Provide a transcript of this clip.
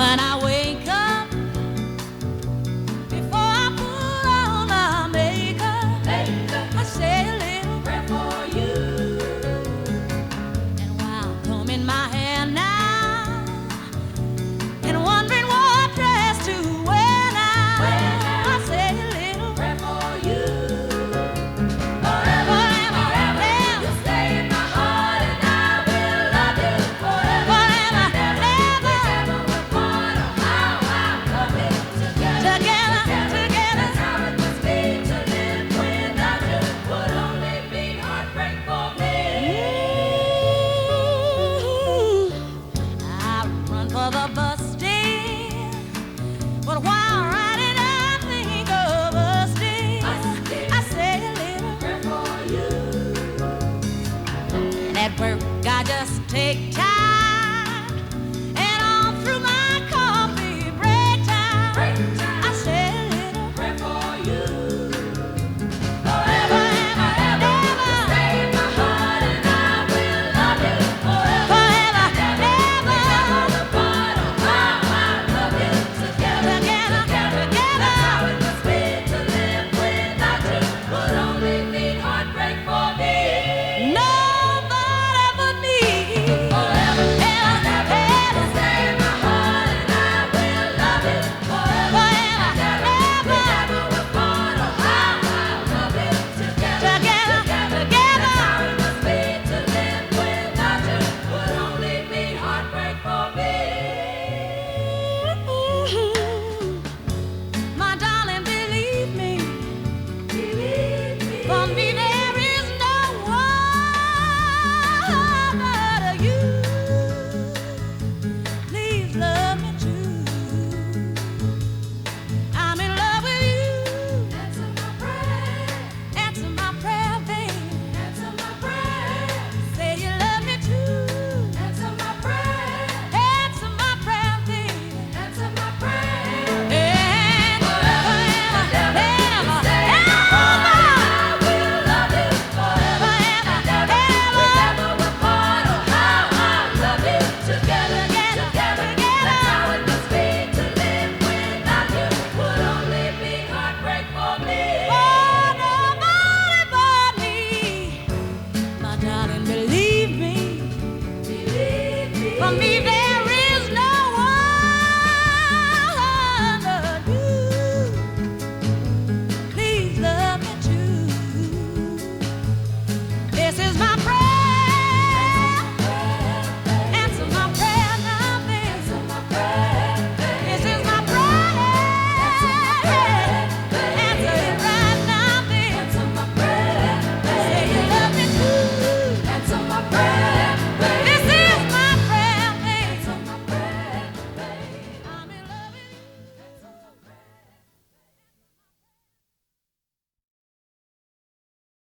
but I work. I just take time. For me.